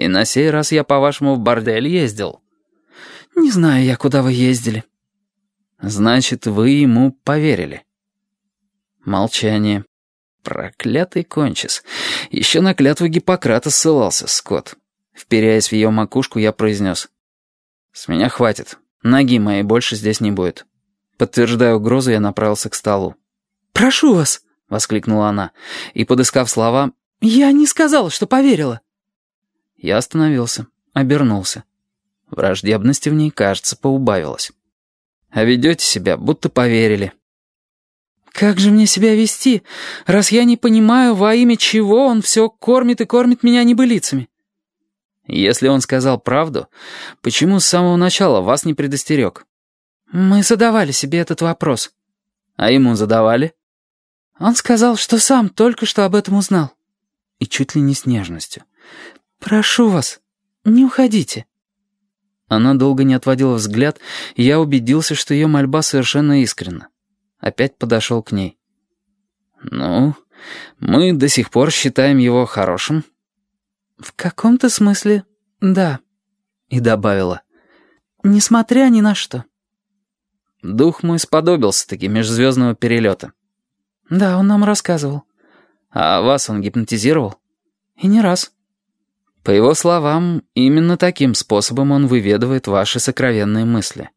И на сей раз я, по-вашему, в бордель ездил?» «Не знаю я, куда вы ездили». «Значит, вы ему поверили?» Молчание. Проклятый кончис. Еще на клятву Гиппократа ссылался, Скотт. Вперяясь в ее макушку, я произнес. «С меня хватит. Ноги моей больше здесь не будет». Подтверждая угрозу, я направился к столу. «Прошу вас!» — воскликнула она. И, подыскав слова, «Я не сказала, что поверила». Я остановился, обернулся. Враждебности в ней, кажется, поубавилось. А ведете себя, будто поверили. «Как же мне себя вести, раз я не понимаю, во имя чего он все кормит и кормит меня небылицами?» «Если он сказал правду, почему с самого начала вас не предостерег?» «Мы задавали себе этот вопрос». «А ему задавали?» «Он сказал, что сам только что об этом узнал». И чуть ли не с нежностью. «Прошу вас, не уходите». Она долго не отводила взгляд, и я убедился, что ее мольба совершенно искренна. Опять подошел к ней. «Ну, мы до сих пор считаем его хорошим». «В каком-то смысле, да», — и добавила. «Несмотря ни на что». Дух мой сподобился-таки межзвездного перелета. «Да, он нам рассказывал». «А вас он гипнотизировал?» «И не раз». По его словам, именно таким способом он выведывает ваши сокровенные мысли.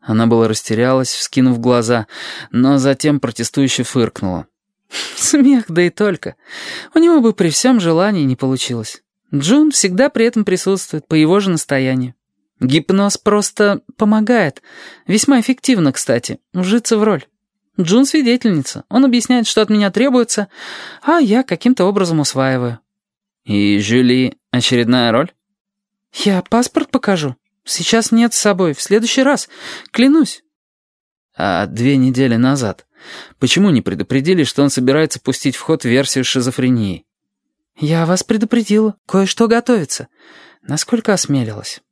Она была растерялась, вскинув глаза, но затем протестующе фыркнула. Смех, да и только. У него бы при всем желании не получилось. Джун всегда при этом присутствует, по его же настоянию. Гипноз просто помогает. Весьма эффективно, кстати, вжиться в роль. Джун свидетельница. Он объясняет, что от меня требуется, а я каким-то образом усваиваю. «И Жюли очередная роль?» «Я паспорт покажу. Сейчас нет с собой. В следующий раз. Клянусь». «А две недели назад? Почему не предупредили, что он собирается пустить в ход версию шизофрении?» «Я вас предупредила. Кое-что готовится. Насколько осмелилась».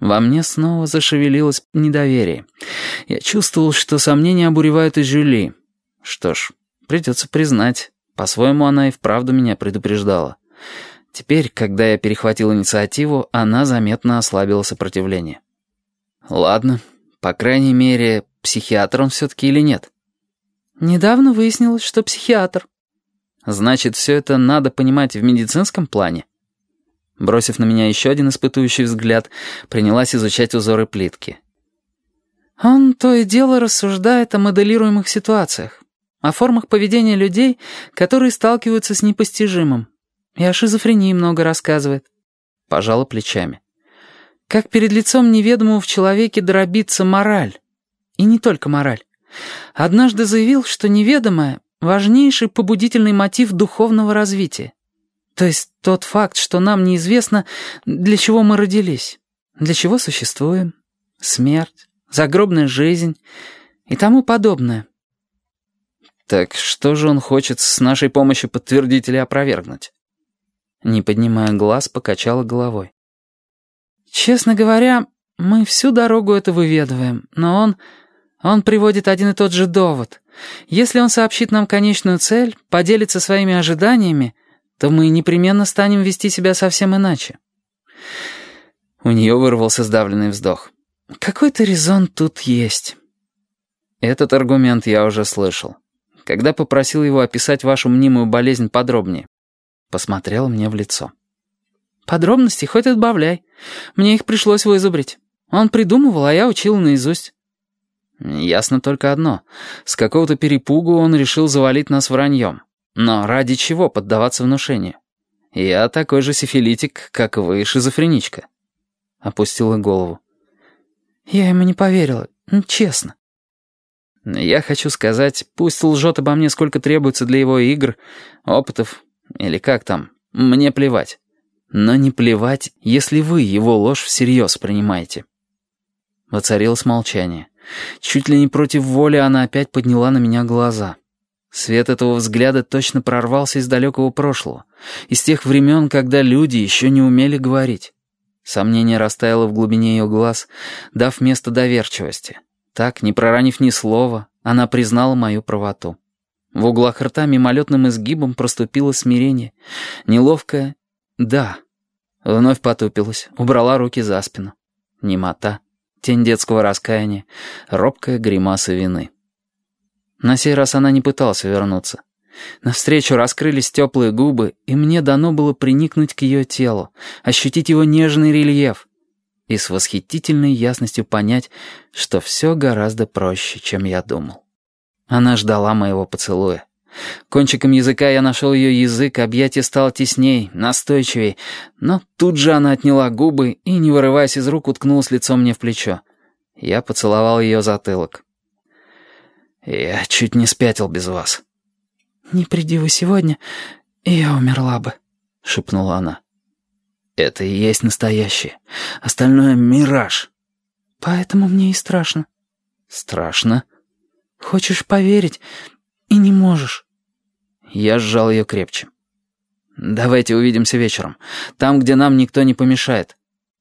Во мне снова зашевелилось недоверие. Я чувствовал, что сомнения обуревают и Жюли. Что ж, придется признать, по-своему, она и вправду меня предупреждала. Теперь, когда я перехватил инициативу, она заметно ослабила сопротивление. Ладно, по крайней мере, психиатр он все-таки или нет? Недавно выяснилось, что психиатр. Значит, все это надо понимать в медицинском плане? Бросив на меня еще один испытующий взгляд, принялась изучать узоры плитки. Он то и дело рассуждает о моделируемых ситуациях о формах поведения людей, которые сталкиваются с непостижимым. И о шизофрении много рассказывает. Пожала плечами. Как перед лицом неведомого в человеке дробится мораль. И не только мораль. Однажды заявил, что неведомое — важнейший побудительный мотив духовного развития. То есть тот факт, что нам неизвестно, для чего мы родились, для чего существуем, смерть, загробная жизнь и тому подобное. Так что же он хочет с нашей помощью подтвердить или опровергнуть? Не поднимая глаз, покачала головой. Честно говоря, мы всю дорогу это выведываем, но он... Он приводит один и тот же довод. Если он сообщит нам конечную цель, поделится своими ожиданиями, то мы непременно станем вести себя совсем иначе. У нее вырвался сдавленный вздох. Какой-то резон тут есть. Этот аргумент я уже слышал когда попросил его описать вашу мнимую болезнь подробнее. Посмотрел мне в лицо. «Подробности хоть отбавляй. Мне их пришлось вызубрить. Он придумывал, а я учил наизусть». «Ясно только одно. С какого-то перепугу он решил завалить нас враньем. Но ради чего поддаваться внушению? Я такой же сифилитик, как вы, шизофреничка». Опустила голову. «Я ему не поверила, честно». Я хочу сказать, пусть лжет обо мне сколько требуется для его игр, опытов, или как там, мне плевать. Но не плевать, если вы его ложь всерьез принимаете. Воцарилось молчание. Чуть ли не против воли она опять подняла на меня глаза. Свет этого взгляда точно прорвался из далекого прошлого, из тех времен, когда люди еще не умели говорить. Сомнение растаяло в глубине ее глаз, дав место доверчивости. Так, не проранив ни слова, она признала мою правоту. В углах рта мимолетным изгибом проступило смирение. Неловкое «да», Вновь потупилась, убрала руки за спину. Немота, тень детского раскаяния, робкая гримаса вины. На сей раз она не пыталась вернуться. Навстречу раскрылись теплые губы, и мне дано было приникнуть к ее телу, ощутить его нежный рельеф и с восхитительной ясностью понять, что все гораздо проще, чем я думал. Она ждала моего поцелуя. Кончиком языка я нашел ее язык, объятие стало тесней, настойчивей, но тут же она отняла губы и, не вырываясь из рук, уткнулась лицом мне в плечо. Я поцеловал ее затылок. «Я чуть не спятил без вас». «Не приди вы сегодня, и я умерла бы», — шепнула она. «Это и есть настоящее. Остальное — мираж». «Поэтому мне и страшно». «Страшно?» «Хочешь поверить и не можешь». Я сжал ее крепче. «Давайте увидимся вечером. Там, где нам никто не помешает.